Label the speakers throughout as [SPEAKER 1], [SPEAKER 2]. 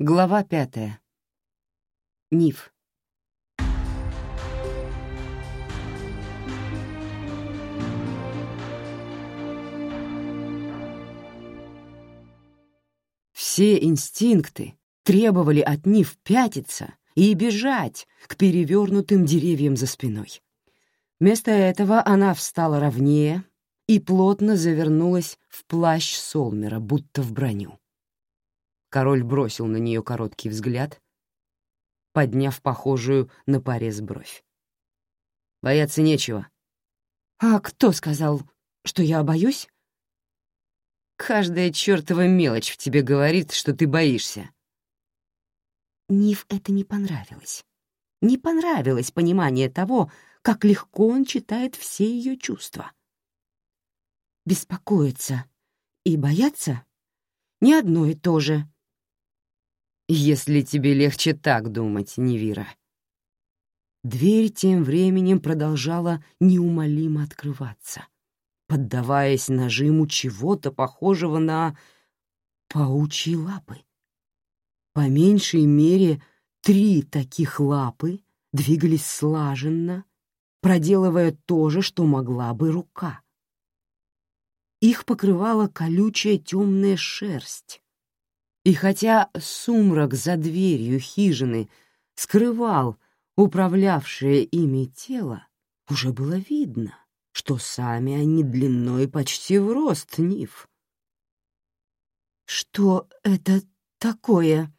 [SPEAKER 1] Глава пятая. Ниф. Все инстинкты требовали от Ниф пятиться и бежать к перевернутым деревьям за спиной. Вместо этого она встала ровнее и плотно завернулась в плащ Солмера, будто в броню. Король бросил на нее короткий взгляд, подняв похожую на порез бровь. «Бояться нечего». «А кто сказал, что я боюсь?» «Каждая чертова мелочь в тебе говорит, что ты боишься». Ниф это не понравилось. Не понравилось понимание того, как легко он читает все ее чувства. Беспокоиться и бояться — не одно и то же. Если тебе легче так думать, Невира. Дверь тем временем продолжала неумолимо открываться, поддаваясь нажиму чего-то похожего на паучьи лапы. По меньшей мере три таких лапы двигались слаженно, проделывая то же, что могла бы рука. Их покрывала колючая темная шерсть, и хотя сумрак за дверью хижины скрывал управлявшее ими тело, уже было видно, что сами они длиной почти в рост нив. «Что это такое?»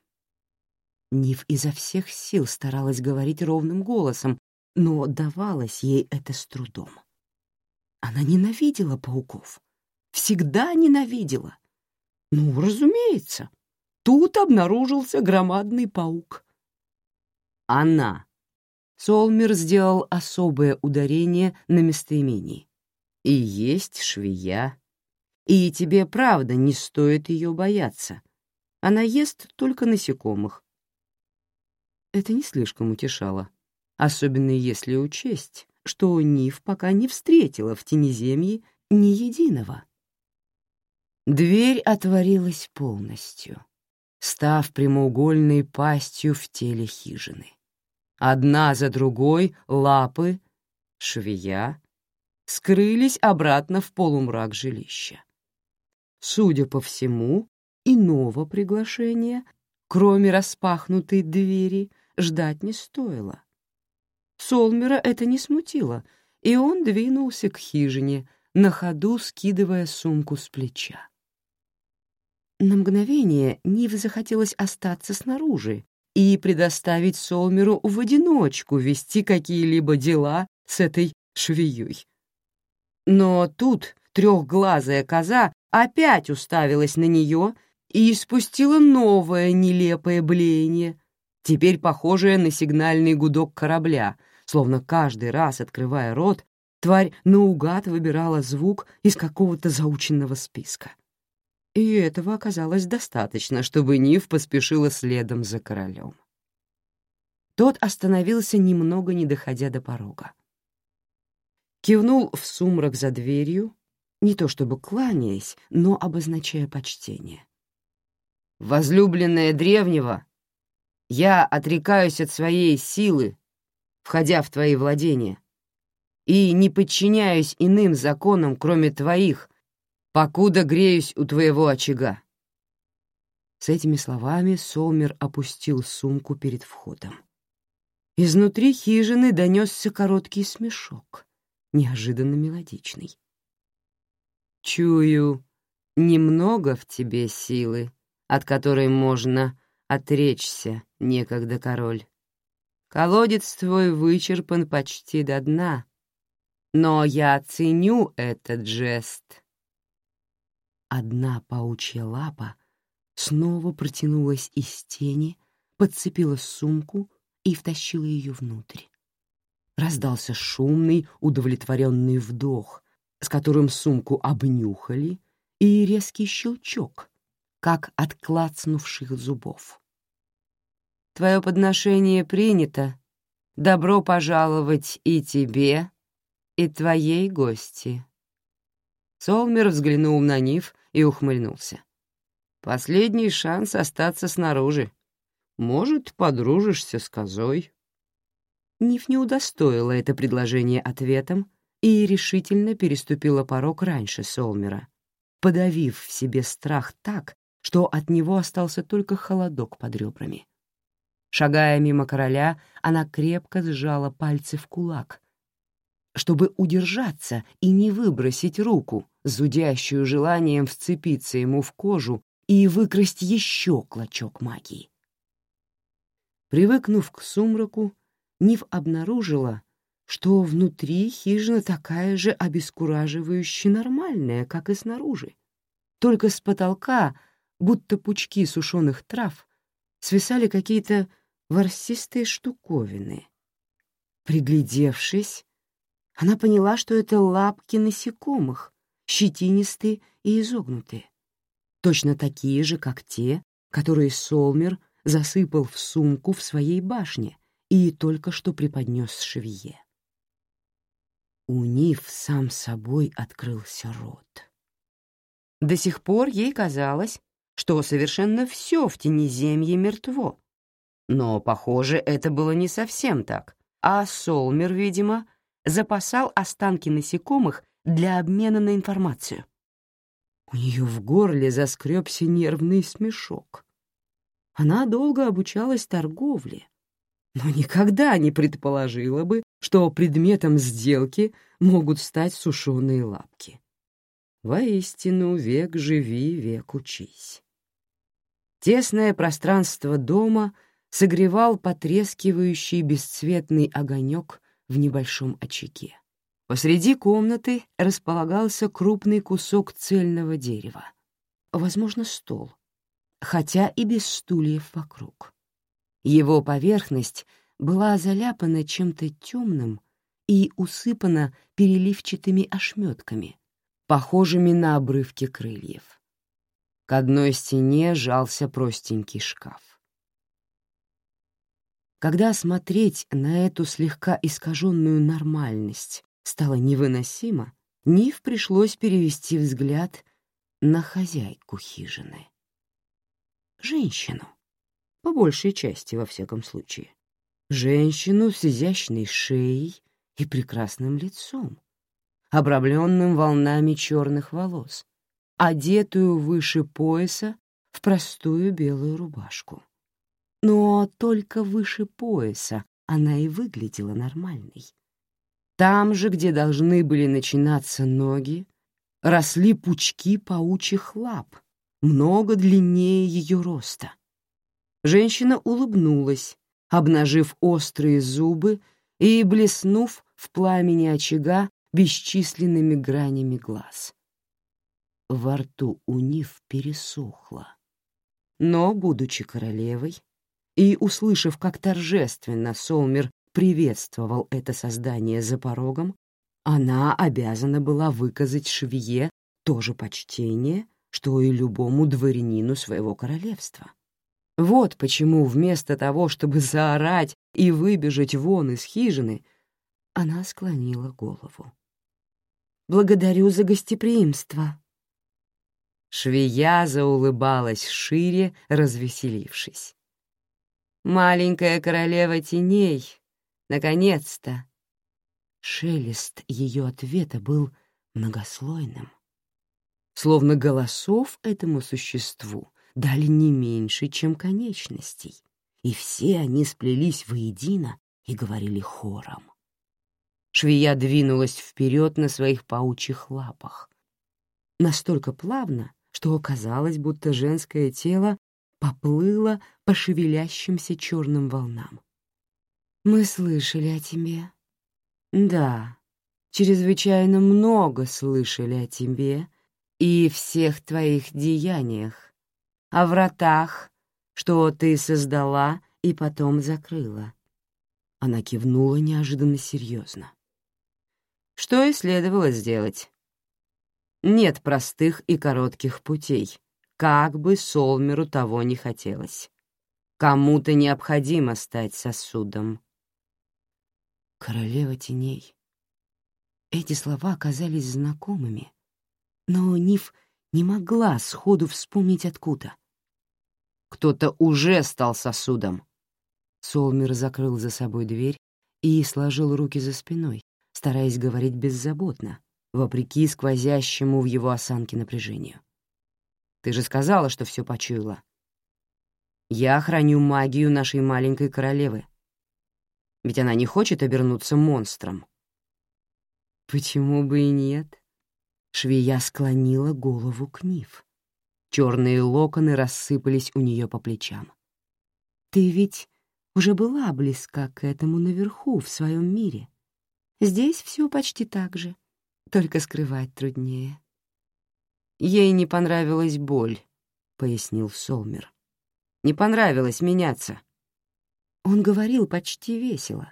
[SPEAKER 1] Нив изо всех сил старалась говорить ровным голосом, но давалось ей это с трудом. Она ненавидела пауков. Всегда ненавидела. Ну, разумеется, Тут обнаружился громадный паук. Она. Солмер сделал особое ударение на местоимении. И есть швея. И тебе, правда, не стоит ее бояться. Она ест только насекомых. Это не слишком утешало, особенно если учесть, что Нив пока не встретила в Тенеземье ни единого. Дверь отворилась полностью став прямоугольной пастью в теле хижины. Одна за другой лапы, швея, скрылись обратно в полумрак жилища. Судя по всему, иного приглашения, кроме распахнутой двери, ждать не стоило. Солмера это не смутило, и он двинулся к хижине, на ходу скидывая сумку с плеча. На мгновение Нив захотелось остаться снаружи и предоставить Солмеру в одиночку вести какие-либо дела с этой швеей. Но тут трехглазая коза опять уставилась на нее и испустила новое нелепое блеяние, теперь похожее на сигнальный гудок корабля, словно каждый раз, открывая рот, тварь наугад выбирала звук из какого-то заученного списка и этого оказалось достаточно, чтобы Нив поспешила следом за королем. Тот остановился немного, не доходя до порога. Кивнул в сумрак за дверью, не то чтобы кланяясь, но обозначая почтение. «Возлюбленная древнего, я отрекаюсь от своей силы, входя в твои владения, и не подчиняюсь иным законам, кроме твоих, покуда греюсь у твоего очага». С этими словами Солмер опустил сумку перед входом. Изнутри хижины донесся короткий смешок, неожиданно мелодичный. «Чую, немного в тебе силы, от которой можно отречься, некогда король. Колодец твой вычерпан почти до дна, но я ценю этот жест Одна паучья лапа снова протянулась из тени, подцепила сумку и втащила ее внутрь. Раздался шумный, удовлетворенный вдох, с которым сумку обнюхали, и резкий щелчок, как от клацнувших зубов. «Твое подношение принято. Добро пожаловать и тебе, и твоей гости». Солмер взглянул на Нив и ухмыльнулся. «Последний шанс остаться снаружи,
[SPEAKER 2] Может, подружишься с козой?»
[SPEAKER 1] Ниф не удостоила это предложение ответом и решительно переступила порог раньше Солмера, подавив в себе страх так, что от него остался только холодок под ребрами. Шагая мимо короля, она крепко сжала пальцы в кулак, чтобы удержаться и не выбросить руку, зудящую желанием вцепиться ему в кожу и выкрасть еще клочок магии. Привыкнув к сумраку, Нив обнаружила, что внутри хижина такая же обескураживающе нормальная, как и снаружи. Только с потолка, будто пучки сушеных трав, свисали какие-то ворсистые штуковины. Приглядевшись, она поняла, что это лапки насекомых, щетинистые и изогнутые, точно такие же, как те, которые Солмер засыпал в сумку в своей башне и только что преподнес швее. У Нив сам собой открылся рот. До сих пор ей казалось, что совершенно все в Тенеземье мертво. Но, похоже, это было не совсем так, а Солмер, видимо, запасал останки насекомых для обмена на информацию. У нее в горле заскребся нервный смешок. Она долго обучалась торговле, но никогда не предположила бы, что предметом сделки могут стать сушеные лапки. Воистину, век живи, век учись. Тесное пространство дома согревал потрескивающий бесцветный огонек в небольшом очаге. Посреди комнаты располагался крупный кусок цельного дерева, возможно, стол, хотя и без стульев вокруг. Его поверхность была заляпана чем-то темным и усыпана переливчатыми ошметками, похожими на обрывки крыльев. К одной стене жался простенький шкаф. Когда смотреть на эту слегка искаженную нормальность стало невыносимо, Нив пришлось перевести взгляд на хозяйку хижины. Женщину, по большей части, во всяком случае. Женщину с изящной шеей и прекрасным лицом, обрамленным волнами черных волос, одетую выше пояса в простую белую рубашку. Но только выше пояса она и выглядела нормальной. Там же, где должны были начинаться ноги, росли пучки паучьих лап, много длиннее ее роста. Женщина улыбнулась, обнажив острые зубы и блеснув в пламени очага бесчисленными гранями глаз. Во рту у Нив пересохло. Но, будучи королевой, и, услышав, как торжественно Солмер приветствовал это создание за порогом, она обязана была выказать швее то же почтение, что и любому дворянину своего королевства. Вот почему вместо того, чтобы заорать и выбежать вон из хижины, она склонила голову. «Благодарю за гостеприимство». Швея заулыбалась шире, развеселившись. Маленькая королева теней, наконец-то. Шелест ее ответа был многослойным. Словно голосов этому существу дали не меньше, чем конечностей, и все они сплелись воедино и говорили хором. Швея двинулась вперед на своих паучьих лапах. Настолько плавно, что оказалось, будто женское тело поплыла по шевелящимся черным волнам. «Мы слышали о тебе». «Да, чрезвычайно много слышали о тебе и всех твоих деяниях, о вратах, что ты создала и потом закрыла». Она кивнула неожиданно серьезно. Что и следовало сделать. Нет простых и коротких путей, как бы Солмеру того не хотелось. Кому-то необходимо стать сосудом. Королева теней. Эти слова оказались знакомыми, но Ниф не могла сходу вспомнить откуда.
[SPEAKER 2] Кто-то уже стал сосудом.
[SPEAKER 1] Солмер закрыл за собой дверь и сложил руки за спиной, стараясь говорить беззаботно, вопреки сквозящему в его осанке напряжению. «Ты же сказала, что все почуяла. Я храню магию нашей маленькой королевы. Ведь она не хочет обернуться монстром». «Почему бы и нет?» Швея склонила голову к Нив. Черные локоны рассыпались у нее по плечам. «Ты ведь уже была близка к этому наверху, в своем мире. Здесь все почти так же, только скрывать труднее».
[SPEAKER 2] «Ей не понравилась боль», — пояснил Солмер. «Не понравилось меняться».
[SPEAKER 1] Он говорил почти весело.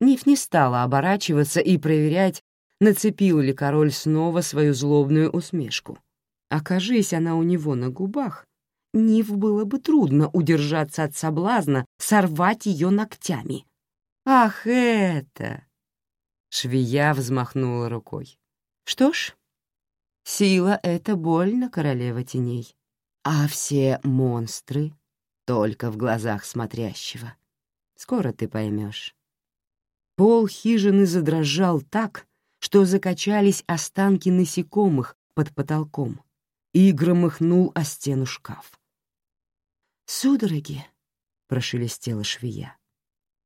[SPEAKER 1] Ниф не стала оборачиваться и проверять, нацепил ли король снова свою злобную усмешку. Окажись она у него на губах, Ниф было бы трудно удержаться от соблазна сорвать ее ногтями. «Ах, это!» Швея взмахнула рукой. «Что ж, сила — это больно, королева теней, а все монстры только в глазах смотрящего. Скоро ты поймешь». Пол хижины задрожал так, что закачались останки насекомых под потолком, и громыхнул о стену шкаф. «Судороги!» — прошелестела швея.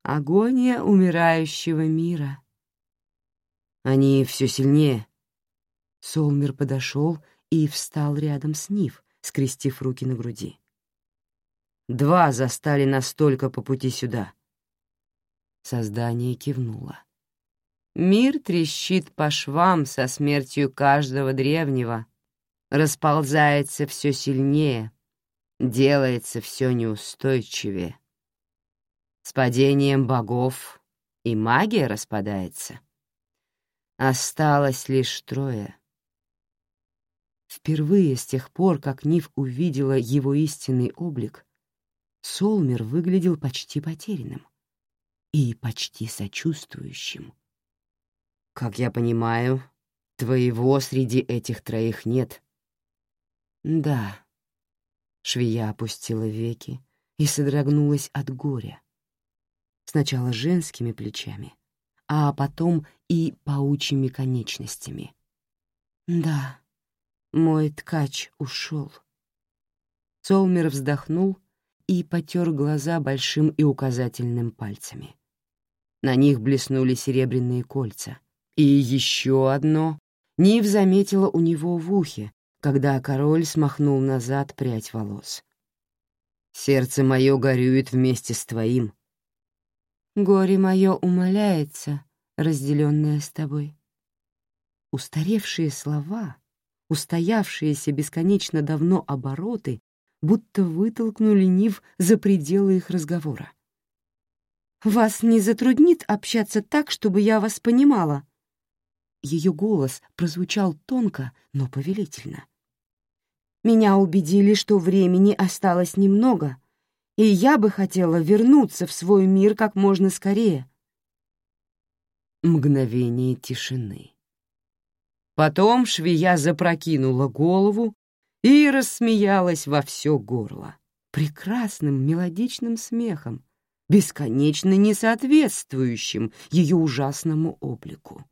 [SPEAKER 1] «Агония умирающего мира!» Они все сильнее. Солмер подошел и встал рядом с Нив, скрестив руки на груди. Два застали настолько по пути сюда. Создание кивнуло. Мир трещит по швам со смертью каждого древнего, расползается все сильнее, делается все неустойчивее. С падением богов и магия распадается. Осталось лишь трое. Впервые с тех пор, как Нив увидела его истинный облик, Солмер выглядел почти потерянным и почти сочувствующим. «Как я понимаю, твоего среди этих троих нет». «Да». Швея опустила веки и содрогнулась от горя. Сначала женскими плечами, а потом и паучьими конечностями. «Да, мой ткач ушел». Солмер вздохнул и потер глаза большим и указательным пальцами. На них блеснули серебряные кольца — и еще одно Нив заметила у него в ухе, когда король смахнул назад прядь волос. «Сердце мое горюет вместе с твоим». «Горе мое умоляется, разделенное с тобой». Устаревшие слова, устоявшиеся бесконечно давно обороты, будто вытолкнули Нив за пределы их разговора. «Вас не затруднит общаться так, чтобы я вас понимала?» Ее голос прозвучал тонко, но повелительно. «Меня убедили, что времени осталось немного, и я бы хотела вернуться в свой мир как можно скорее». Мгновение тишины. Потом швея запрокинула голову и рассмеялась во все горло, прекрасным мелодичным смехом, бесконечно несоответствующим ее ужасному облику.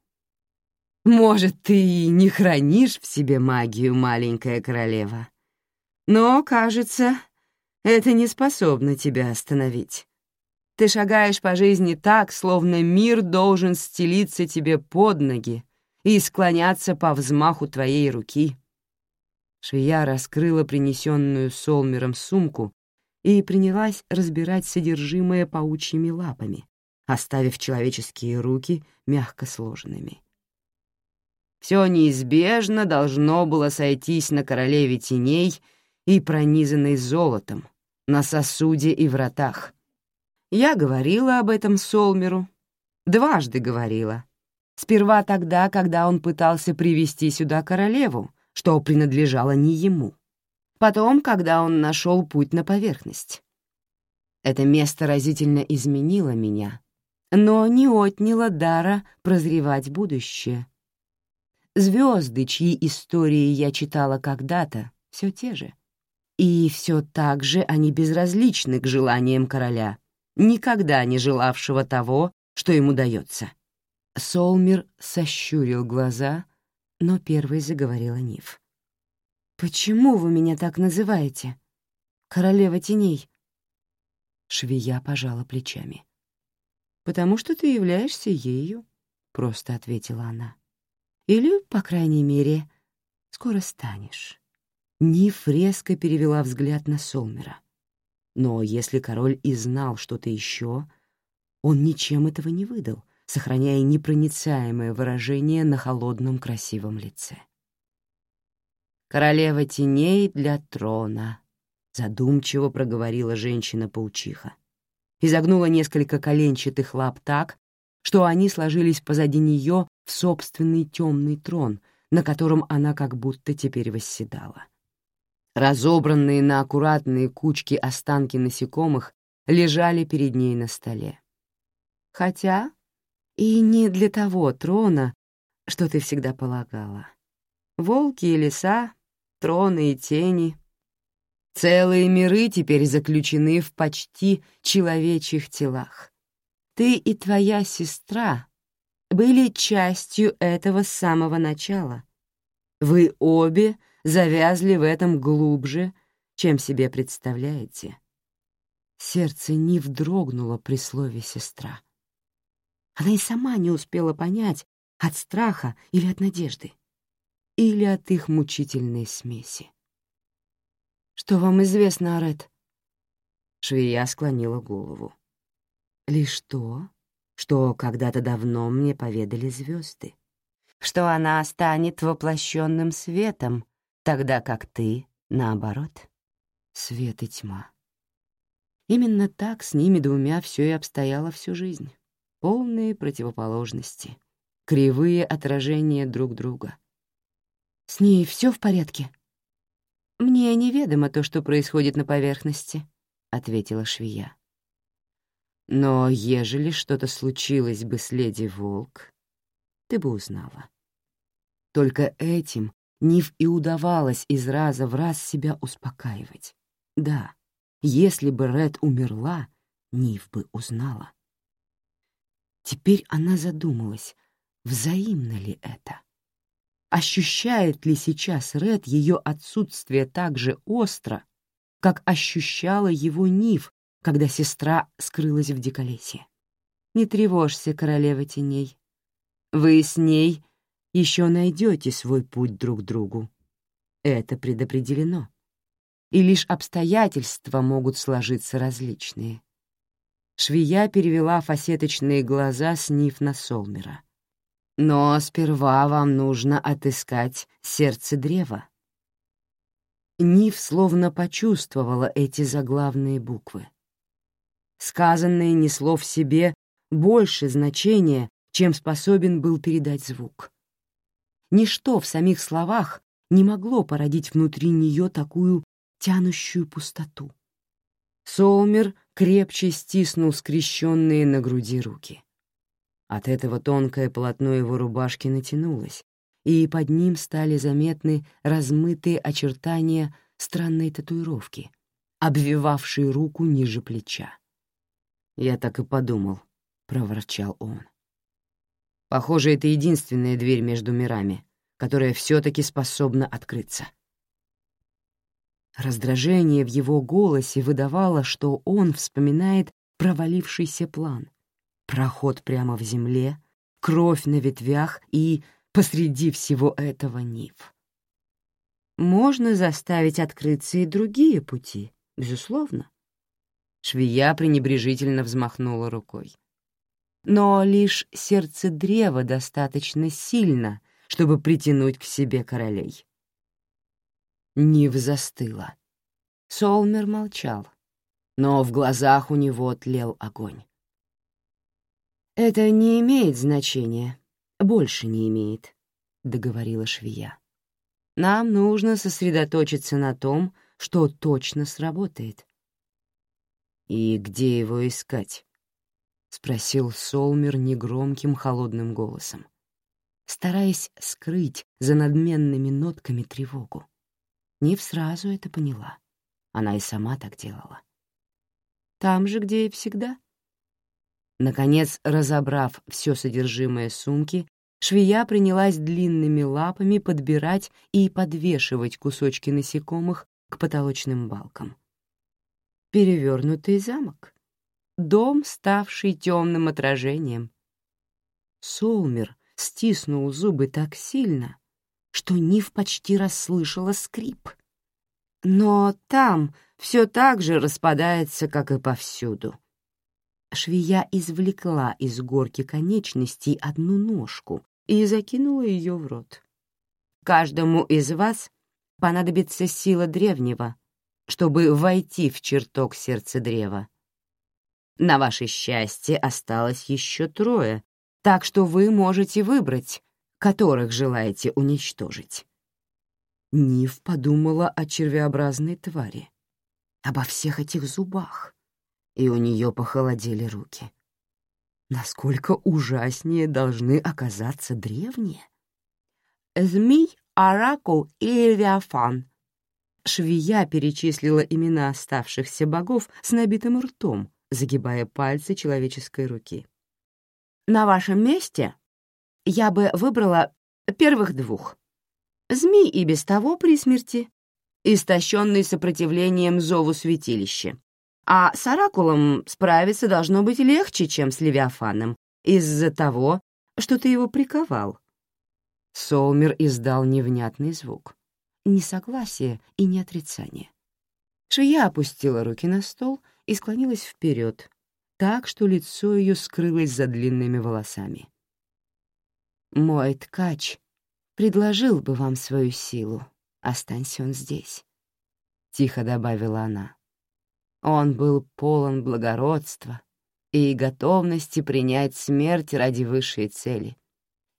[SPEAKER 1] Может, ты и не хранишь в себе магию, маленькая королева, но, кажется, это не способно тебя остановить. Ты шагаешь по жизни так, словно мир должен стелиться тебе под ноги и склоняться по взмаху твоей руки. Швея раскрыла принесенную Солмером сумку и принялась разбирать содержимое паучьими лапами, оставив человеческие руки мягко сложенными. Все неизбежно должно было сойтись на королеве теней и пронизанной золотом, на сосуде и вратах. Я говорила об этом Солмеру, дважды говорила. Сперва тогда, когда он пытался привести сюда королеву, что принадлежало не ему. Потом, когда он нашел путь на поверхность. Это место разительно изменило меня, но не отняло дара прозревать будущее, Звезды, чьи истории я читала когда-то, все те же.
[SPEAKER 2] И все так же они безразличны к желаниям короля, никогда не желавшего того, что ему дается. Солмер сощурил глаза, но первой заговорила Нив. «Почему вы меня так называете? Королева теней?» Швея пожала плечами. «Потому что ты являешься ею», — просто ответила она. «Или, по крайней мере, скоро станешь». Ниф резко перевела взгляд на Солмера. Но если король и знал что-то еще, он ничем этого не выдал, сохраняя непроницаемое выражение на холодном красивом лице. «Королева теней для трона», — задумчиво проговорила женщина-паучиха. Изогнула несколько коленчатых лап так, что они сложились позади нее в собственный темный трон, на котором она как будто теперь восседала. Разобранные на аккуратные кучки останки насекомых лежали перед ней на столе. Хотя и не для того трона, что ты всегда полагала. Волки и леса, троны и тени. Целые миры теперь заключены в почти человечьих телах. Ты и твоя сестра были частью этого с самого начала. Вы обе завязли в этом глубже, чем себе представляете. Сердце не вдрогнуло при слове «сестра». Она и сама не успела понять, от страха или от надежды, или от их мучительной смеси. «Что вам известно, Арет?» Швея склонила голову. «Лишь то, что когда-то давно мне поведали звезды, что она станет воплощенным светом, тогда как ты, наоборот, свет и тьма. Именно так с ними двумя все и обстояло всю жизнь полные противоположности, кривые отражения друг друга. «С ней все в порядке?» «Мне неведомо то, что происходит на поверхности», — ответила швея. «Но ежели что-то случилось бы с леди Волк, ты бы узнала». Только этим Нив и удавалось из раза в раз себя успокаивать. Да, если бы Ред умерла, Нив бы узнала. Теперь она задумалась, взаимно ли это. Ощущает ли сейчас Ред ее отсутствие так же остро, как ощущала его Нив, когда сестра скрылась в диколесье? Не тревожься, королева теней. Вы с ней еще найдете свой путь друг к другу. Это предопределено. И лишь обстоятельства могут сложиться различные. Швея перевела фасеточные глаза с Ниф на Солмера. «Но сперва вам нужно отыскать сердце древа». Ниф словно почувствовала эти заглавные буквы. Сказанное несло в себе больше значения, чем способен был передать звук. Ничто в самих словах не могло породить внутри нее такую тянущую пустоту. Соумер крепче стиснул скрещенные на груди руки. От этого тонкое полотно его рубашки натянулось, и под ним стали заметны размытые очертания странной татуировки, обвивавшей руку ниже плеча. «Я так и подумал», — проворчал он. «Похоже, это единственная дверь между мирами, которая все-таки способна открыться». Раздражение в его голосе выдавало, что он вспоминает провалившийся план. Проход прямо в земле, кровь на ветвях и посреди всего этого нив. Можно заставить открыться и другие пути, безусловно. Швея пренебрежительно взмахнула рукой. Но лишь сердце древа достаточно сильно, чтобы притянуть к себе королей. Нив застыла. Солмер молчал, но в глазах у него тлел огонь. «Это не имеет значения, больше не имеет», — договорила швея. «Нам нужно сосредоточиться на том, что точно сработает». «И где его искать?» — спросил Солмер негромким холодным голосом, стараясь скрыть за надменными нотками тревогу. Нив сразу это поняла. Она и сама так делала. Там же, где и всегда. Наконец, разобрав все содержимое сумки, швея принялась длинными лапами подбирать и подвешивать кусочки насекомых к потолочным балкам. Перевернутый замок. Дом, ставший темным отражением. Солмер стиснул зубы так сильно, что Нив почти расслышала скрип. Но там все так же распадается, как и повсюду. Швея извлекла из горки конечностей одну ножку и закинула ее в рот. «Каждому из вас понадобится сила древнего, чтобы войти в чертог сердца древа. На ваше счастье осталось еще трое, так что вы можете выбрать, которых желаете уничтожить. Нив подумала о червеобразной твари, обо всех этих зубах, и у нее похолодели руки. Насколько ужаснее должны оказаться древние? Змей, оракул и левиафан. Швея перечислила имена оставшихся богов с набитым ртом, загибая пальцы человеческой руки. «На вашем месте я бы выбрала первых двух. Змей и без того при смерти, истощенный сопротивлением зову святилища. А с Оракулом справиться должно быть легче, чем с Левиафаном, из-за того, что ты его приковал. Солмер издал невнятный звук. Ни согласия и ни отрицания. Швея опустила руки на стол и склонилась вперед, так, что лицо ее скрылось за длинными волосами. «Мой ткач предложил бы вам свою силу, останься он здесь», — тихо добавила она. Он был полон благородства и готовности принять смерть ради высшей цели,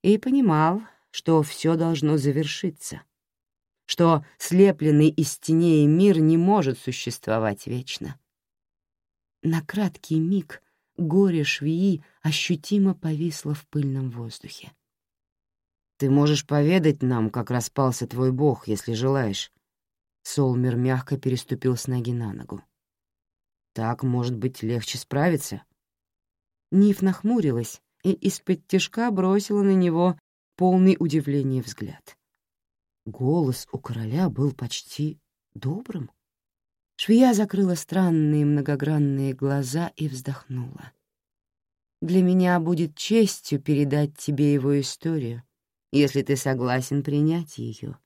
[SPEAKER 2] и понимал, что все должно завершиться, что слепленный из теней мир не может существовать вечно. На краткий миг горе швеи ощутимо повисло в пыльном воздухе. Ты можешь поведать нам, как распался твой бог, если желаешь. Солмер мягко переступил с ноги на ногу. Так, может быть, легче справиться? Ниф нахмурилась и из-под тяжка бросила на него полный удивления взгляд. Голос у короля был почти добрым. Швея закрыла странные многогранные глаза и вздохнула. «Для меня будет честью передать тебе его историю, если ты согласен принять ее.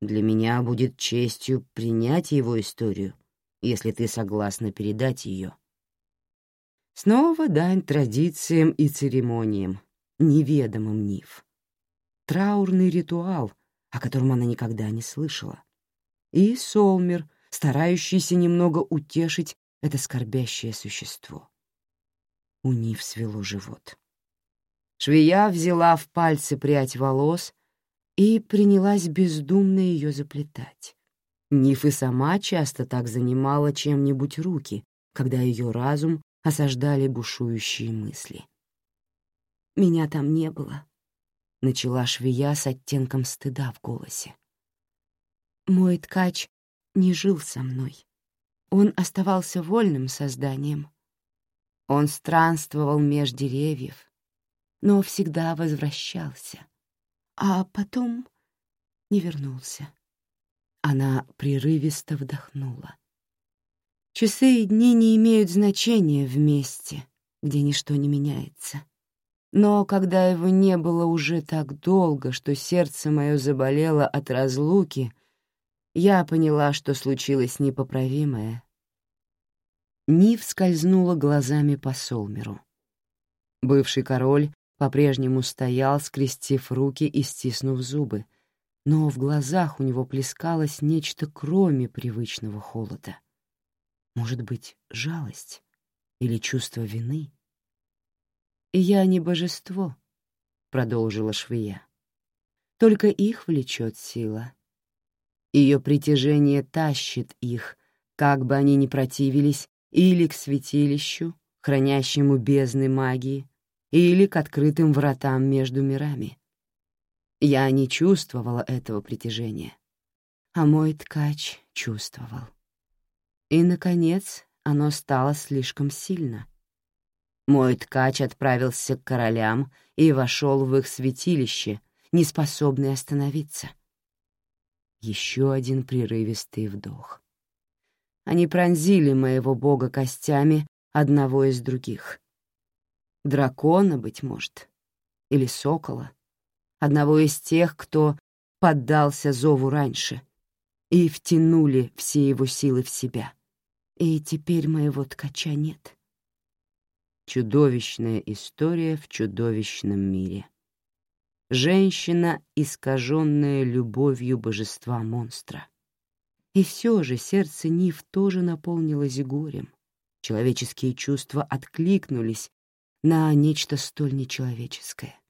[SPEAKER 2] Для меня будет честью принять его историю, если ты согласна передать ее. Снова дань традициям и церемониям, неведомым Нив. Траурный ритуал, о котором она никогда не слышала. И Солмер, старающийся немного утешить это скорбящее существо. У Нив свело живот. Швея взяла в пальцы прядь волос и принялась бездумно ее заплетать. Ниф и сама часто так занимала чем-нибудь руки, когда ее разум осаждали бушующие мысли. «Меня там не было», — начала швея с оттенком стыда в голосе. «Мой ткач не жил со мной. Он оставался вольным созданием. Он странствовал меж деревьев, но всегда возвращался, а потом не вернулся. Она прерывисто вдохнула. Часы и дни не имеют значения в месте, где ничто не меняется. Но когда его не было уже так долго, что сердце мое заболело от разлуки, я поняла, что случилось непоправимое. Нив скользнула глазами по Солмеру. Бывший король по-прежнему стоял, скрестив руки и стиснув зубы, но в глазах у него плескалось нечто кроме привычного холода. Может быть, жалость или чувство вины? «Я не божество», — продолжила швея. «Только их влечет сила. Ее притяжение тащит их, как бы они ни противились, или к святилищу, хранящему бездны магии, или к открытым вратам между мирами. Я не чувствовала этого притяжения, а мой ткач чувствовал. И, наконец, оно стало слишком сильно. Мой ткач отправился к королям и вошел в их святилище, неспособный остановиться. Еще один прерывистый вдох. Они пронзили моего бога костями одного из других. Дракона, быть может, или сокола, одного из тех, кто поддался зову раньше, и втянули все его силы в себя. И теперь моего ткача нет. Чудовищная история в чудовищном мире. Женщина, искаженная любовью божества-монстра. И все же сердце Нив тоже наполнилось горем. Человеческие чувства откликнулись на нечто столь нечеловеческое.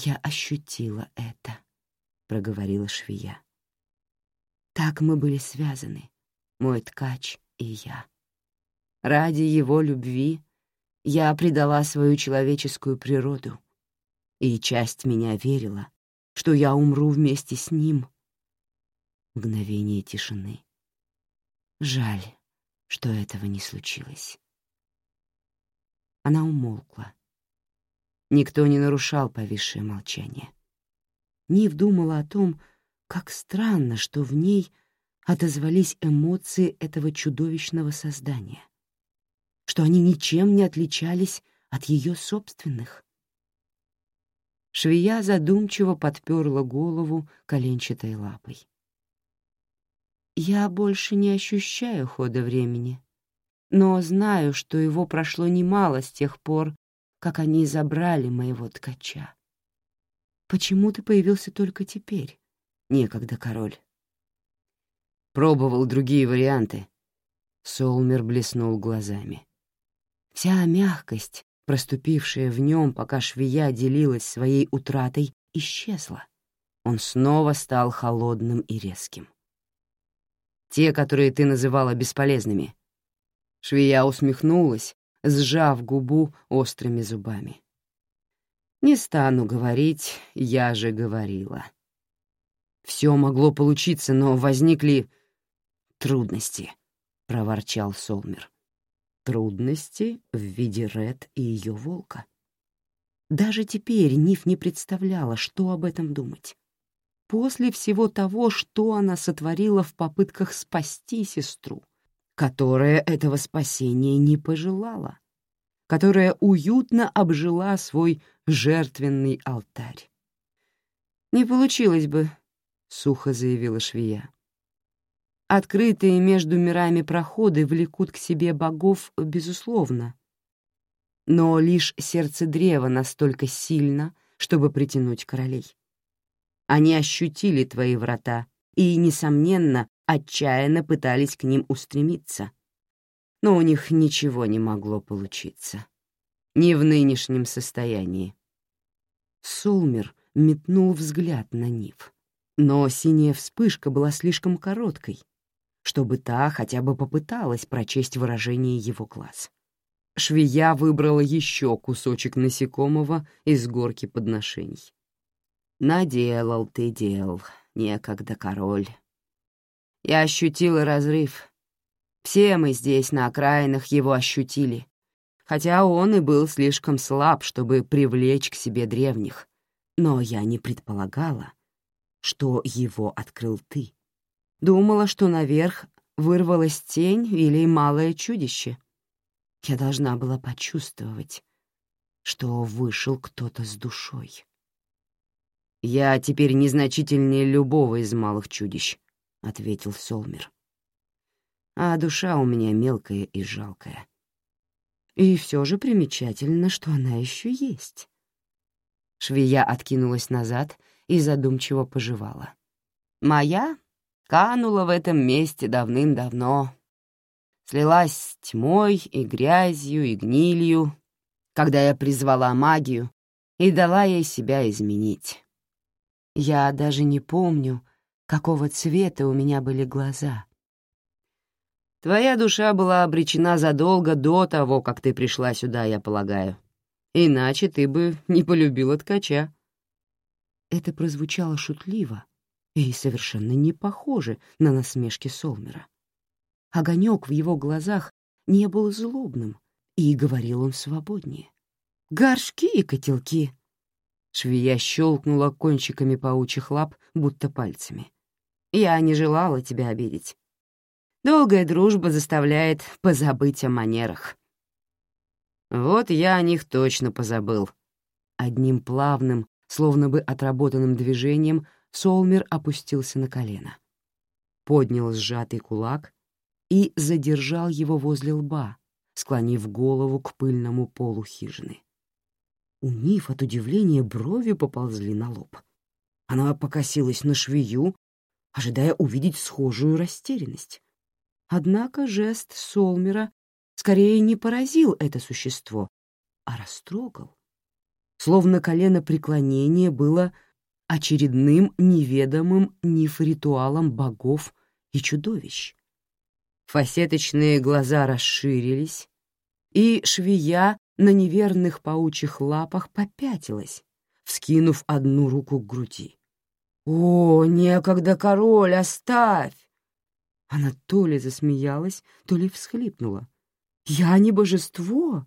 [SPEAKER 2] «Я ощутила это», — проговорила швея. «Так мы были связаны, мой ткач и я. Ради его любви я предала свою человеческую природу, и часть меня верила, что я умру вместе с ним — Мгновение тишины. Жаль, что этого не случилось. Она умолкла. Никто не нарушал повисшее молчание. Нив думала о том, как странно, что в ней отозвались эмоции этого чудовищного создания, что они ничем не отличались от ее собственных. Швея задумчиво подперла голову коленчатой лапой. Я больше не ощущаю хода времени, но знаю, что его прошло немало с тех пор, как они забрали моего ткача. Почему ты появился только теперь? Некогда, король. Пробовал другие варианты. Солмер блеснул глазами. Вся мягкость, проступившая в нем, пока швея делилась своей утратой, исчезла. Он снова стал холодным и резким. Те, которые ты называла бесполезными». Швея усмехнулась, сжав губу острыми зубами. «Не стану говорить, я же говорила. Все могло получиться, но возникли трудности», — проворчал Солмер. Трудности в виде Ред и ее волка. Даже теперь Ниф не представляла, что об этом думать после всего того, что она сотворила в попытках спасти сестру, которая этого спасения не пожелала, которая уютно обжила свой жертвенный алтарь. «Не получилось бы», — сухо заявила швея. «Открытые между мирами проходы влекут к себе богов, безусловно, но лишь сердце древа настолько сильно, чтобы притянуть королей. Они ощутили твои врата и, несомненно, отчаянно пытались к ним устремиться. Но у них ничего не могло получиться. Не в нынешнем состоянии. Солмер метнул взгляд на Нив. Но синяя вспышка была слишком короткой, чтобы та хотя бы попыталась прочесть выражение его глаз. Швея выбрала еще кусочек насекомого из горки подношений. Наделал ты дел, некогда король. Я ощутила разрыв. Все мы здесь на окраинах его ощутили, хотя он и был слишком слаб, чтобы привлечь к себе древних. Но я не предполагала, что его открыл ты. Думала, что наверх вырвалась тень или малое чудище. Я должна была почувствовать, что вышел кто-то с душой. «Я теперь незначительнее любого из малых чудищ», — ответил Солмер. «А душа у меня мелкая и жалкая. И все же примечательно, что она еще есть». Швея откинулась назад и задумчиво пожевала. «Моя канула в этом месте давным-давно. Слилась с тьмой и грязью и гнилью, когда я призвала магию и дала ей себя изменить. Я даже не помню, какого цвета у меня были глаза. Твоя душа была обречена задолго до того, как ты пришла сюда, я полагаю. Иначе ты бы не полюбила ткача. Это прозвучало шутливо и совершенно не похоже на насмешки Солмера. огонек в его глазах не был злобным, и говорил он свободнее. «Горшки и котелки!» Швея щелкнула кончиками паучьих лап, будто пальцами. «Я не желала тебя обидеть. Долгая дружба заставляет позабыть о манерах». «Вот я о них точно позабыл». Одним плавным, словно бы отработанным движением, Солмер опустился на колено. Поднял сжатый кулак и задержал его возле лба, склонив голову к пыльному полу хижины. У Ниф от удивления брови поползли на лоб. Она покосилась на швею, ожидая увидеть схожую растерянность. Однако жест Солмера скорее не поразил это существо, а растрогал. Словно колено преклонения было очередным неведомым ниф-ритуалом богов и чудовищ. Фасеточные глаза расширились, и швея на неверных паучьих лапах попятилась, вскинув одну руку к груди. «О, некогда, король, оставь!» Она то ли засмеялась, то ли всхлипнула. «Я не божество!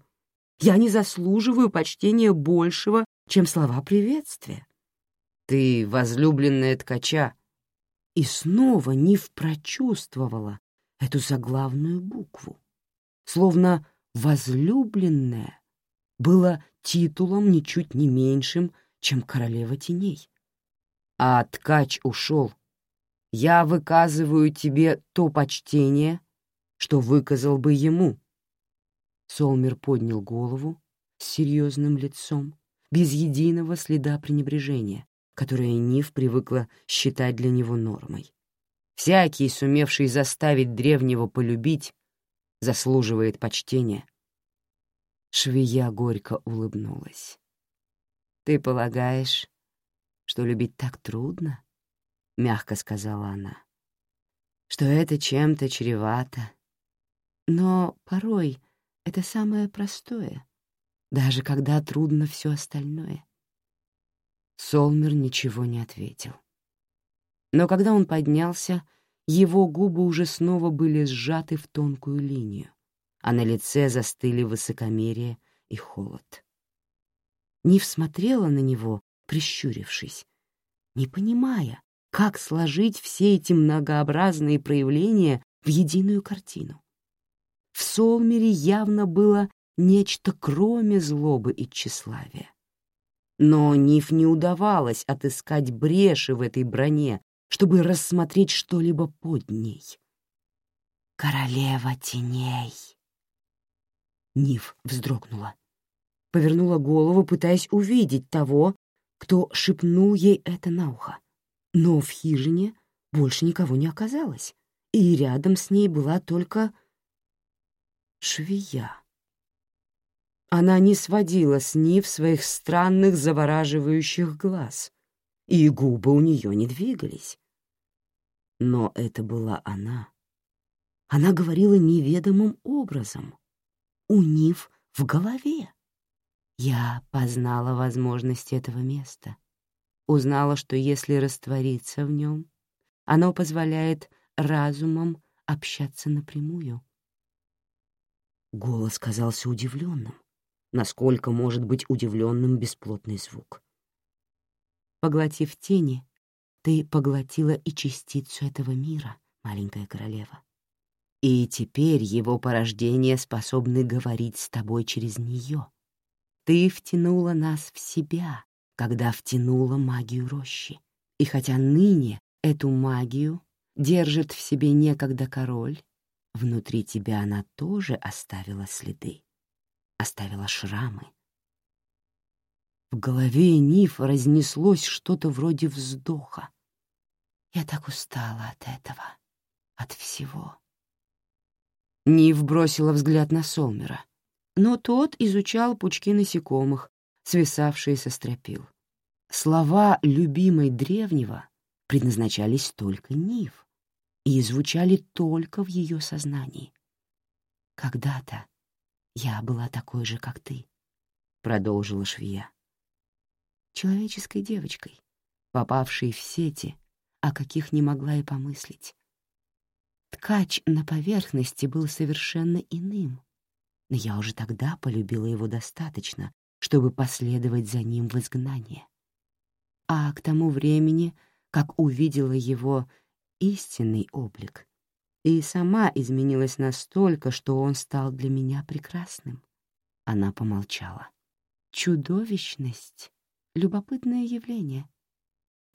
[SPEAKER 2] Я не заслуживаю почтения большего, чем слова приветствия!» «Ты возлюбленная ткача!» И снова Нив прочувствовала эту заглавную букву, словно возлюбленная было титулом ничуть не меньшим, чем королева теней. А ткач ушел. Я выказываю тебе то почтение, что выказал бы ему. Солмер поднял голову с серьезным лицом, без единого следа пренебрежения, которое Нив привыкла считать для него нормой. Всякий, сумевший заставить древнего полюбить, заслуживает почтения. Швея горько улыбнулась. «Ты полагаешь, что любить так трудно?» — мягко сказала она. «Что это чем-то чревато. Но порой это самое простое, даже когда трудно все остальное». Солмер ничего не ответил. Но когда он поднялся, его губы уже снова были сжаты в тонкую линию, а на лице застыли высокомерие и холод. Нив смотрела на него, прищурившись, не понимая, как сложить все эти многообразные проявления в единую картину. В Солмере явно было нечто кроме злобы и тщеславия. Но Ниф не удавалось отыскать бреши в этой броне, чтобы рассмотреть что-либо под ней. «Королева теней!» Нив вздрогнула. Повернула голову, пытаясь увидеть того, кто шепнул ей это на ухо. Но в хижине больше никого не оказалось, и рядом с ней была только швея. Она не сводила с Нив своих странных завораживающих глаз, и губы у нее не двигались. Но это была она. Она говорила неведомым образом — у Нив в голове. Я познала возможность этого места. Узнала, что если раствориться в нем, оно позволяет разумом общаться напрямую. Голос казался удивленным. Насколько может быть удивленным бесплотный звук? Поглотив тени, ты поглотила и частицу этого мира, маленькая королева. И теперь его порождения способны говорить с тобой через нее. Ты втянула нас в себя, когда втянула магию рощи. И хотя ныне эту магию держит в себе некогда король, внутри тебя она тоже оставила следы, оставила шрамы. В голове Ниф разнеслось что-то вроде вздоха. Я так устала от этого, от всего. Нив бросила взгляд на Солмера, но тот изучал пучки насекомых, свисавшие со стропил. Слова любимой древнего предназначались только Нив и звучали только в ее сознании. «Когда-то я была такой же, как ты», — продолжила швея. «Человеческой девочкой, попавшей в сети, о каких не могла и помыслить.
[SPEAKER 1] Ткач на поверхности был совершенно иным, но я уже тогда полюбила его достаточно, чтобы последовать за ним в изгнание. А к тому времени, как увидела его истинный облик, и сама изменилась настолько, что он стал для меня прекрасным. Она помолчала. Чудовищность — любопытное явление.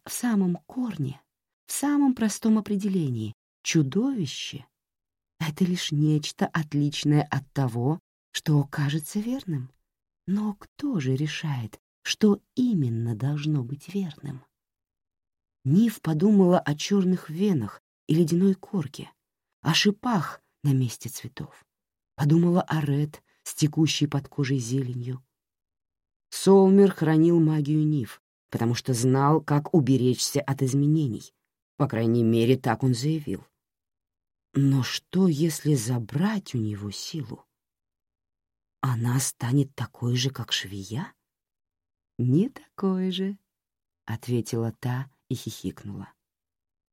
[SPEAKER 1] В самом корне, в самом простом определении, чудовище — это лишь нечто отличное от того, что кажется верным. Но кто же решает, что именно должно быть верным? Нив подумала о черных венах и ледяной корке, о шипах на месте цветов. Подумала о Ред с под кожей зеленью. Солмер хранил магию Нив, потому что знал, как уберечься от изменений. По крайней мере, так он заявил. Но что, если забрать у него силу? Она станет такой же, как швея? Не такой же, — ответила та и хихикнула.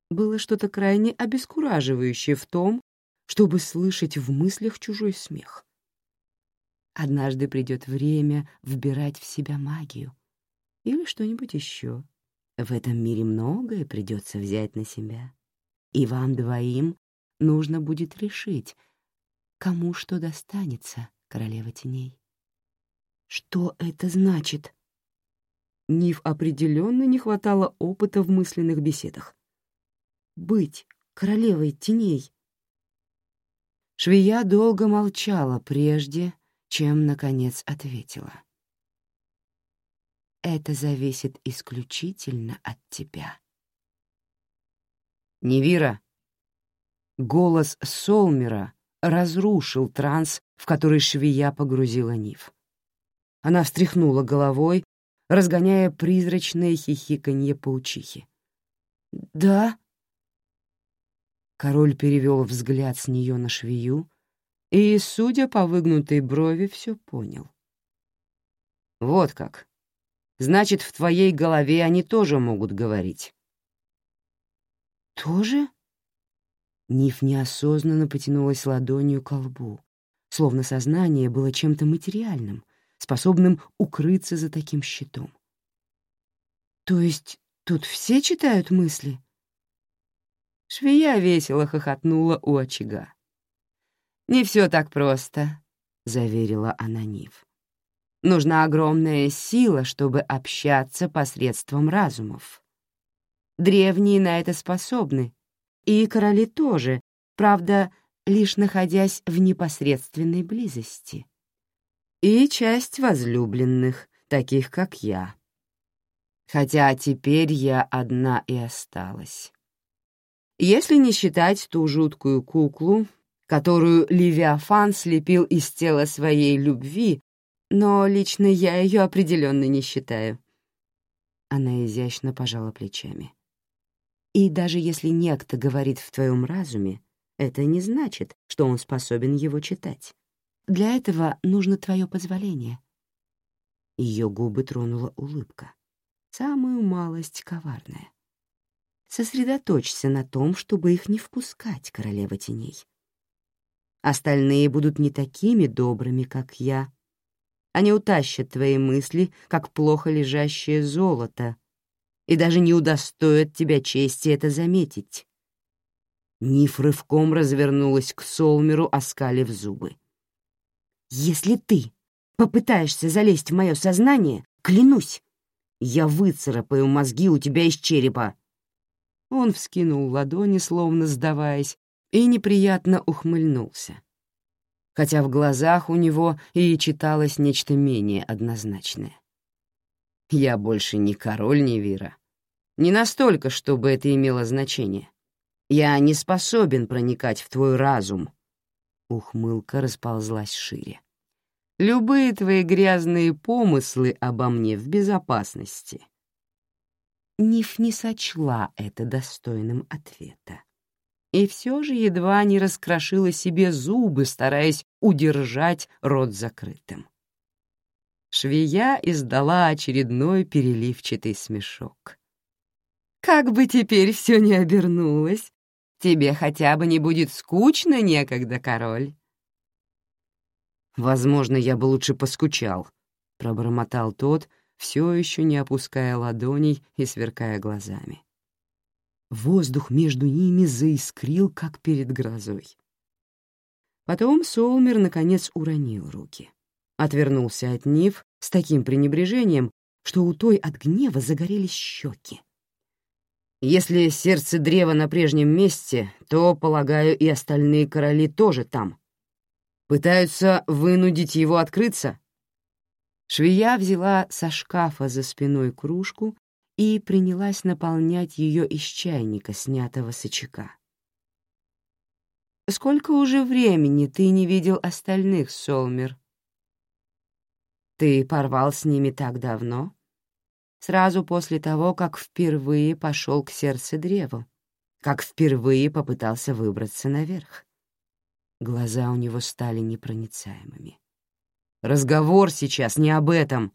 [SPEAKER 1] Было что-то крайне обескураживающее в том, чтобы слышать в мыслях чужой смех. Однажды придет время вбирать в себя магию или что-нибудь еще. В этом мире многое придется взять на себя. И вам двоим нужно будет решить, кому что достанется, королева теней. Что это значит? Нив определенно не хватало опыта в мысленных беседах. Быть королевой теней. Швея долго молчала прежде, чем, наконец, ответила. «Это зависит исключительно от тебя». «Невира!» Голос Солмера разрушил транс, в который швея погрузила Нив. Она встряхнула головой, разгоняя призрачное хихиканье паучихи. «Да?» Король перевел взгляд с нее на швею, и, судя по выгнутой брови, все понял. «Вот как. Значит, в твоей голове они тоже могут говорить». «Тоже?» Ниф неосознанно потянулась ладонью к лбу, словно сознание было чем-то материальным, способным укрыться за таким щитом. «То есть тут все читают мысли?» Швея весело хохотнула у очага. «Не все так просто», — заверила она Нив. «Нужна огромная сила, чтобы общаться посредством разумов. Древние на это способны, и короли тоже, правда, лишь находясь в непосредственной близости. И часть возлюбленных, таких как я. Хотя теперь я одна и осталась. Если не считать ту жуткую куклу, которую Левиафан слепил из тела своей любви, но лично я ее определенно не считаю. Она изящно пожала плечами. И даже если некто говорит в твоем разуме, это не значит, что он способен его читать. Для этого нужно твое позволение. Ее губы тронула улыбка, самую малость коварная. Сосредоточься на том, чтобы их не впускать, королева теней. Остальные будут не такими добрыми, как я. Они утащат твои мысли, как плохо лежащее золото, и даже не удостоят тебя чести это заметить. Ниф рывком развернулась к Солмеру, оскалив зубы. «Если ты попытаешься залезть в мое сознание, клянусь, я выцарапаю мозги у тебя из черепа!» Он вскинул ладони, словно сдаваясь, и неприятно ухмыльнулся. Хотя в глазах у него и читалось нечто менее однозначное. «Я больше не король Невира. Не настолько, чтобы это имело значение. Я не способен проникать в твой разум». Ухмылка расползлась шире. «Любые твои грязные помыслы обо мне в безопасности». Ниф не сочла это достойным ответа и все же едва не раскрошила себе зубы, стараясь удержать рот закрытым. Швея издала очередной переливчатый смешок. «Как бы теперь все не обернулось,
[SPEAKER 2] Тебе хотя бы не будет скучно некогда, король?»
[SPEAKER 1] «Возможно, я бы лучше поскучал», — пробормотал тот, все еще не опуская ладоней и сверкая глазами. Воздух между ними заискрил, как перед грозой. Потом Солмер, наконец, уронил руки. Отвернулся от Нив с таким пренебрежением, что у той от гнева загорелись щеки. Если сердце древа на прежнем месте, то, полагаю, и остальные короли тоже там. Пытаются вынудить его открыться? Швея взяла со шкафа за спиной кружку и принялась наполнять ее из чайника, снятого с очага. «Сколько уже времени ты не видел остальных, Солмер?» «Ты порвал с ними так давно?» Сразу после того, как впервые пошел к сердцу древу, как впервые попытался выбраться наверх. Глаза у него стали непроницаемыми. «Разговор сейчас не об этом!»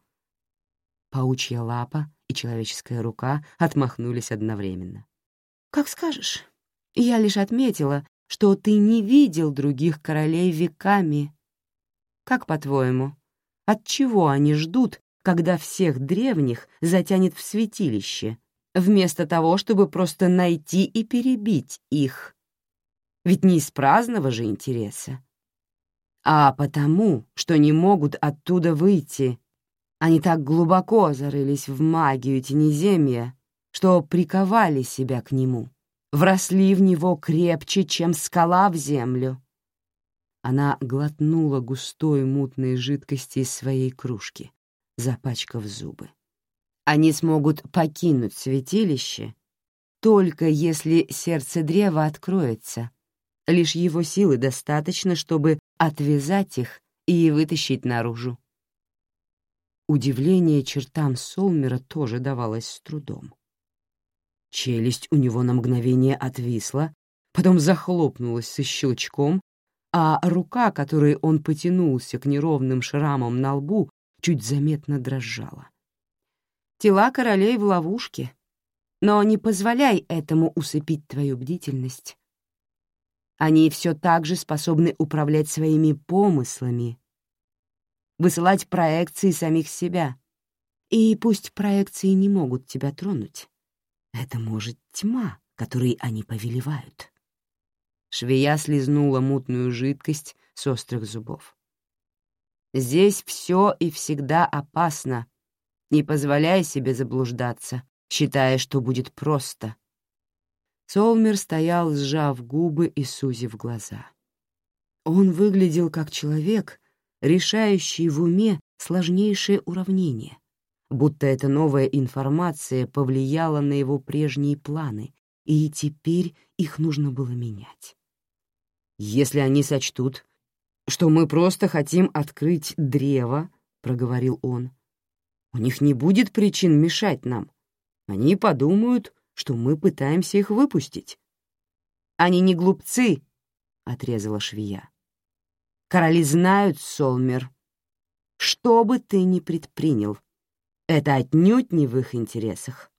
[SPEAKER 1] Паучья лапа и человеческая рука отмахнулись одновременно. «Как скажешь. Я лишь отметила, что ты не видел других королей веками. Как по-твоему, от чего они ждут, когда всех древних затянет в святилище, вместо того, чтобы просто найти и перебить их. Ведь не из праздного же интереса, а потому, что не могут оттуда выйти. Они так глубоко зарылись в магию тенеземья, что приковали себя к нему, вросли в него крепче, чем скала в землю. Она глотнула густой мутной жидкости из своей кружки запачкав зубы. Они смогут покинуть святилище только если сердце древа откроется. Лишь его силы достаточно, чтобы отвязать их и вытащить наружу. Удивление чертам Солмера тоже давалось с трудом. Челюсть у него на мгновение отвисла, потом захлопнулась со щелчком, а рука, которой он потянулся к неровным шрамам на лбу, чуть заметно дрожала. Тела королей в ловушке, но не позволяй этому усыпить твою бдительность. Они все так же способны управлять своими помыслами, высылать проекции самих себя. И пусть проекции не могут тебя тронуть, это может тьма, которой они повелевают. Швея слезнула мутную жидкость с острых зубов. Здесь все и всегда опасно. Не позволяй себе заблуждаться, считая, что будет просто. Солмер стоял, сжав губы и сузив глаза. Он выглядел как человек, решающий в уме сложнейшее уравнение, будто эта новая информация повлияла на его прежние планы, и теперь их нужно было менять. Если они сочтут, что мы просто хотим открыть древо», — проговорил он. «У них не будет причин мешать нам. Они подумают, что мы пытаемся их выпустить». «Они не глупцы», — отрезала швея. «Короли знают, Солмер. Что бы ты ни предпринял, это отнюдь не в их интересах.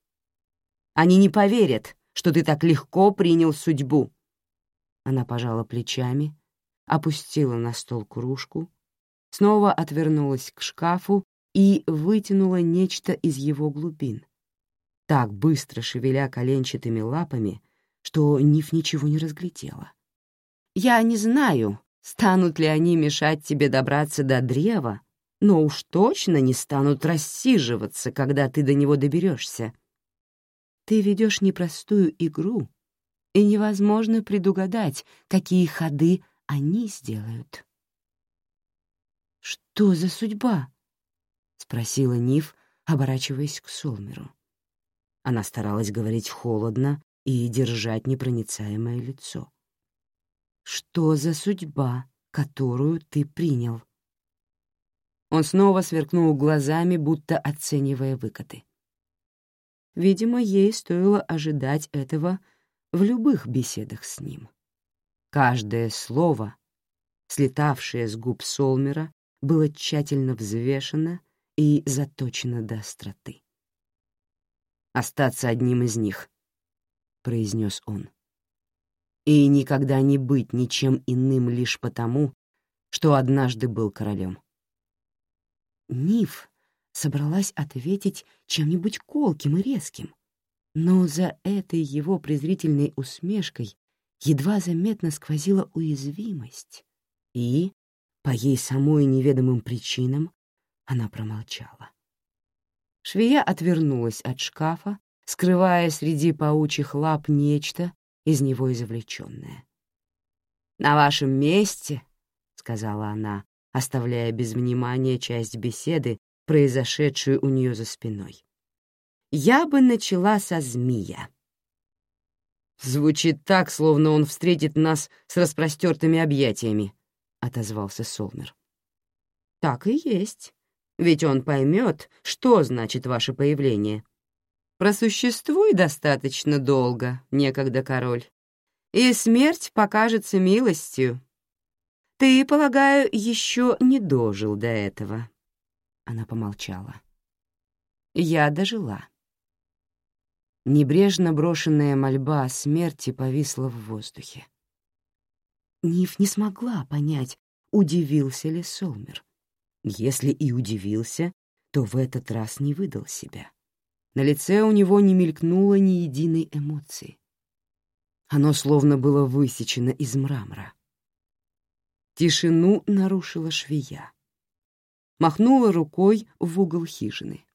[SPEAKER 1] Они не поверят, что ты так легко принял судьбу». Она пожала плечами, опустила на стол кружку, снова отвернулась к шкафу и вытянула нечто из его глубин, так быстро шевеля коленчатыми лапами, что Ниф ничего не разглядела. «Я не знаю, станут ли они мешать тебе добраться до древа, но уж точно не станут рассиживаться, когда ты до него доберешься. Ты ведешь непростую игру, и невозможно предугадать, какие ходы они сделают. «Что за судьба?» — спросила Ниф, оборачиваясь к Солмеру. Она старалась говорить холодно и держать непроницаемое лицо. «Что за судьба, которую ты принял?» Он снова сверкнул глазами, будто оценивая выкаты. Видимо, ей стоило ожидать этого в любых беседах с ним. Каждое слово, слетавшее с губ Солмера, было тщательно взвешено и заточено до остроты. «Остаться одним из них», — произнес он.
[SPEAKER 2] и никогда не быть ничем иным лишь потому, что однажды был королем. Ниф собралась ответить чем-нибудь колким и резким, но за этой его презрительной усмешкой едва заметно сквозила уязвимость, и, по ей самой неведомым причинам, она промолчала. Швея отвернулась от шкафа, скрывая среди паучьих лап нечто, из него извлеченное. «На вашем месте», — сказала она, оставляя без внимания часть беседы, произошедшую у нее за спиной. «Я бы начала со змея». «Звучит так, словно он встретит нас с распростертыми объятиями», — отозвался Солмер. «Так и есть ведь он поймет, что значит ваше появление. Просуществуй достаточно долго, некогда король, и смерть покажется милостью. Ты, полагаю, еще не дожил до этого. Она помолчала. Я дожила. Небрежно брошенная мольба о смерти повисла в воздухе. Ниф не смогла понять, удивился ли Солмер. Если и удивился, то в этот раз не выдал себя. На лице у него не мелькнуло ни единой эмоции. Оно словно было высечено из мрамора. Тишину нарушила швея. Махнула рукой в угол хижины.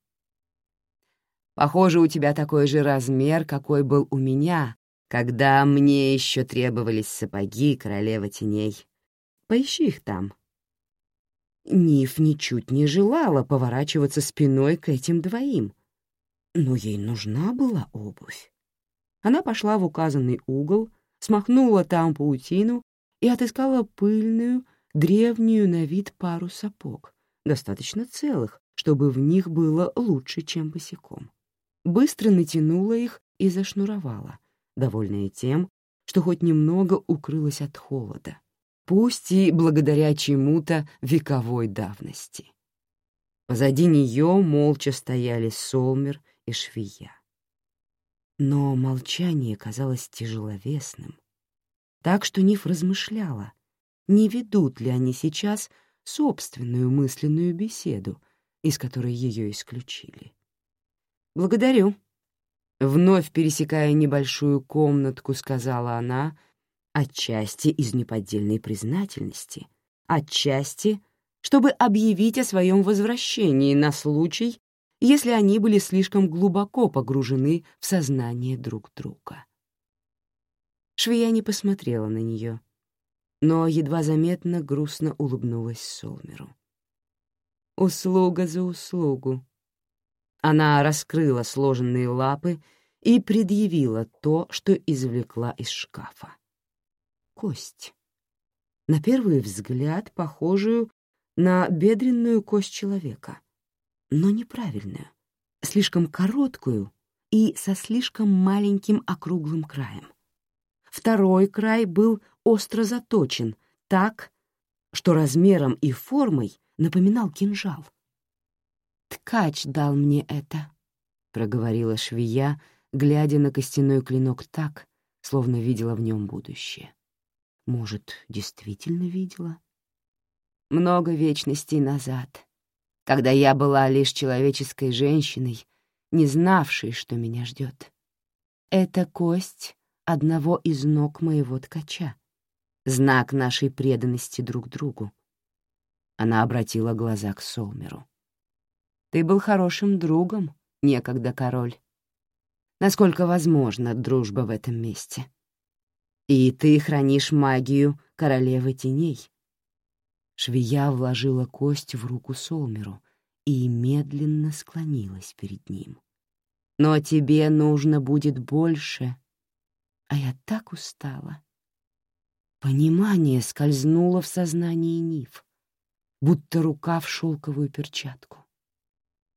[SPEAKER 2] «Похоже, у тебя такой же размер, какой был у меня, когда мне еще требовались сапоги королева теней. Поищи их там, Ниф ничуть не желала поворачиваться спиной к этим двоим, но ей нужна была обувь. Она пошла в указанный угол, смахнула там паутину и отыскала пыльную, древнюю на вид пару сапог, достаточно целых, чтобы в них было лучше, чем босиком. Быстро натянула их и зашнуровала, довольная тем, что хоть немного укрылась от холода пусть и благодаря чему-то вековой давности. Позади нее молча стояли Солмер и Швия. Но молчание казалось тяжеловесным, так что Ниф размышляла, не ведут ли они сейчас собственную мысленную беседу, из которой ее исключили. «Благодарю», Вновь пересекая небольшую комнатку, сказала она, Отчасти из неподдельной признательности, отчасти, чтобы объявить о своем возвращении на случай, если они были слишком глубоко погружены в сознание друг друга. Швея не посмотрела на нее, но едва заметно грустно улыбнулась Солмеру. «Услуга за услугу». Она раскрыла сложенные лапы и предъявила то, что извлекла из шкафа кость. На первый взгляд похожую на бедренную кость человека, но неправильную, слишком короткую и со слишком маленьким округлым краем. Второй край был остро заточен так, что размером и формой напоминал кинжал. «Ткач дал мне это», — проговорила швея, глядя на костяной клинок так, словно видела в нем будущее. Может, действительно видела? Много вечностей назад, когда я была лишь человеческой женщиной, не знавшей, что меня ждет. Это кость одного из ног моего ткача, знак нашей преданности друг другу. Она обратила глаза к Солмеру. «Ты был хорошим другом, некогда король. Насколько возможно дружба в этом месте?» И ты хранишь магию королевы теней. Швея вложила кость в руку Солмеру и медленно склонилась перед ним. Но тебе нужно будет больше, а я так устала. Понимание скользнуло в сознание Нив, будто рука в шелковую перчатку.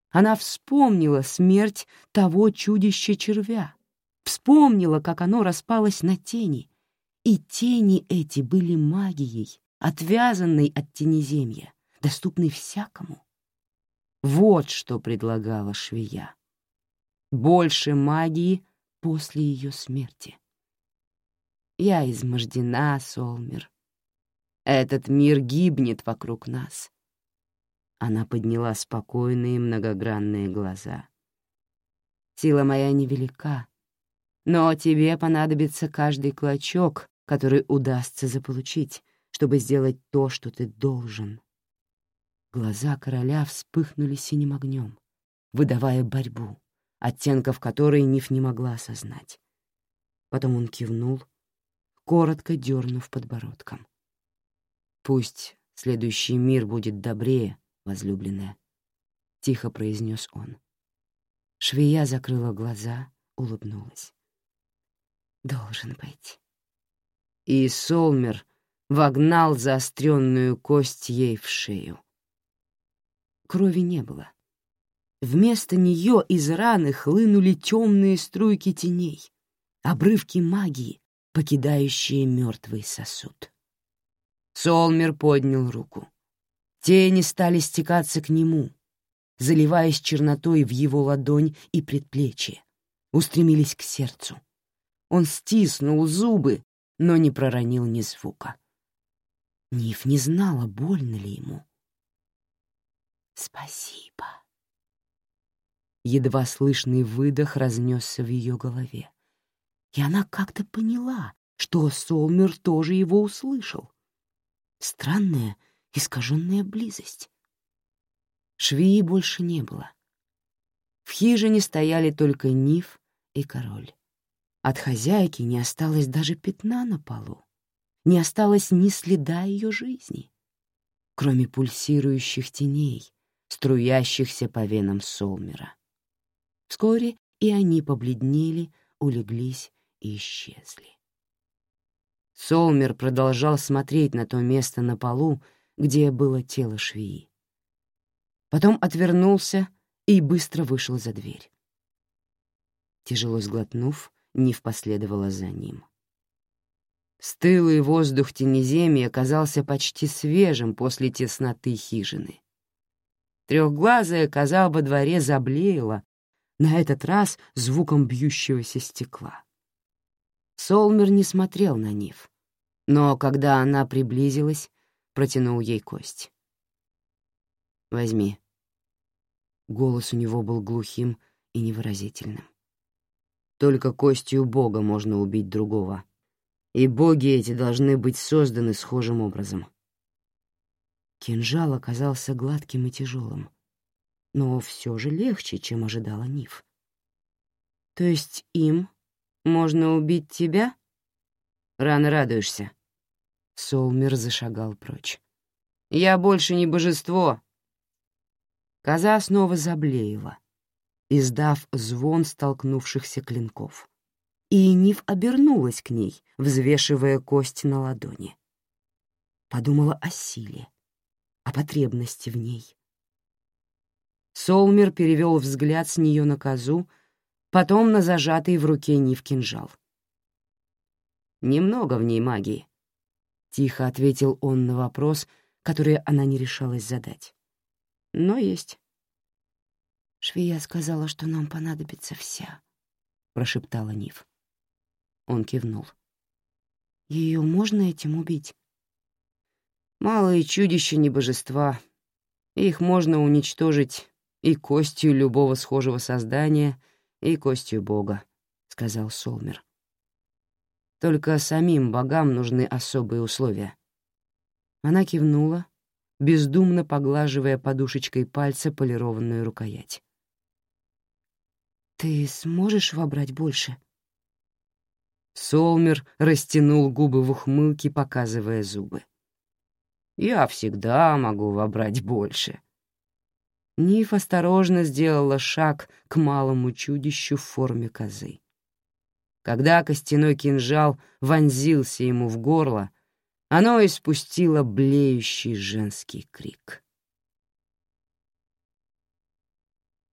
[SPEAKER 2] Она вспомнила смерть того чудища-червя, вспомнила, как оно распалось на тени, и тени эти были магией, отвязанной от тенеземья, доступной всякому. Вот что предлагала швея. Больше магии после ее смерти. Я измождена, Солмер. Этот мир гибнет вокруг нас. Она подняла спокойные многогранные глаза. Сила моя невелика, но тебе понадобится каждый клочок, который удастся заполучить, чтобы сделать то, что ты должен. Глаза короля вспыхнули синим огнем, выдавая борьбу, оттенков которой Ниф не могла осознать. Потом он кивнул, коротко дернув подбородком. «Пусть следующий мир будет добрее, возлюбленная», — тихо произнес он. Швея закрыла глаза, улыбнулась. «Должен быть». И Солмер вогнал заостренную кость ей в шею. Крови не было. Вместо нее из раны хлынули темные струйки теней, обрывки магии, покидающие мертвый сосуд. Солмер поднял руку. Тени стали стекаться к нему, заливаясь чернотой в его ладонь и предплечье, устремились к сердцу. Он стиснул зубы, но не проронил ни звука. Ниф не знала, больно ли ему. «Спасибо». Едва слышный выдох разнесся в ее голове. И она как-то поняла, что Солмер тоже его услышал. Странная, искаженная близость. Швеи больше не было. В хижине стояли только Ниф и король. От хозяйки не осталось даже пятна на полу, не осталось ни следа ее жизни, кроме пульсирующих теней, струящихся по венам Солмера. Вскоре и они побледнели, улеглись и исчезли. Солмер продолжал смотреть на то место на полу, где было тело швеи. Потом отвернулся и быстро вышел за дверь. Тяжело сглотнув, Нив последовала за ним. Стылый воздух тенеземья оказался почти свежим после тесноты хижины. Трехглазая коза во дворе заблеяла, на этот раз звуком бьющегося стекла. Солмер не смотрел на Нив, но когда она приблизилась, протянул ей кость. «Возьми». Голос у него был глухим и невыразительным. «Только костью Бога можно убить другого, и боги эти должны быть созданы схожим образом». Кинжал оказался гладким и тяжелым, но все же легче, чем ожидала Нив. «То есть им можно убить тебя? Рано радуешься. Солмер зашагал прочь. Я больше не божество. Коза снова заблеяла, издав звон столкнувшихся клинков. И Нив обернулась к ней, взвешивая кость на ладони. Подумала о силе, о потребности в ней. Солмер перевел взгляд с нее на козу, потом на зажатый в руке Нив кинжал. «Немного в ней магии», — тихо ответил он на вопрос, который она не решалась задать. «Но есть». «Швея сказала, что нам понадобится вся», — прошептала Нив. Он кивнул. «Ее можно этим убить?» «Малые чудища не божества. Их можно уничтожить и костью любого схожего создания — и костью Бога», — сказал Солмер. «Только самим богам нужны особые условия». Она кивнула, бездумно поглаживая подушечкой пальца полированную рукоять. «Ты сможешь вобрать больше?» Солмер растянул губы в ухмылке, показывая зубы. «Я всегда могу вобрать больше», Ниф осторожно сделала шаг к малому чудищу в форме козы. Когда костяной кинжал вонзился ему в горло, оно испустило блеющий женский крик.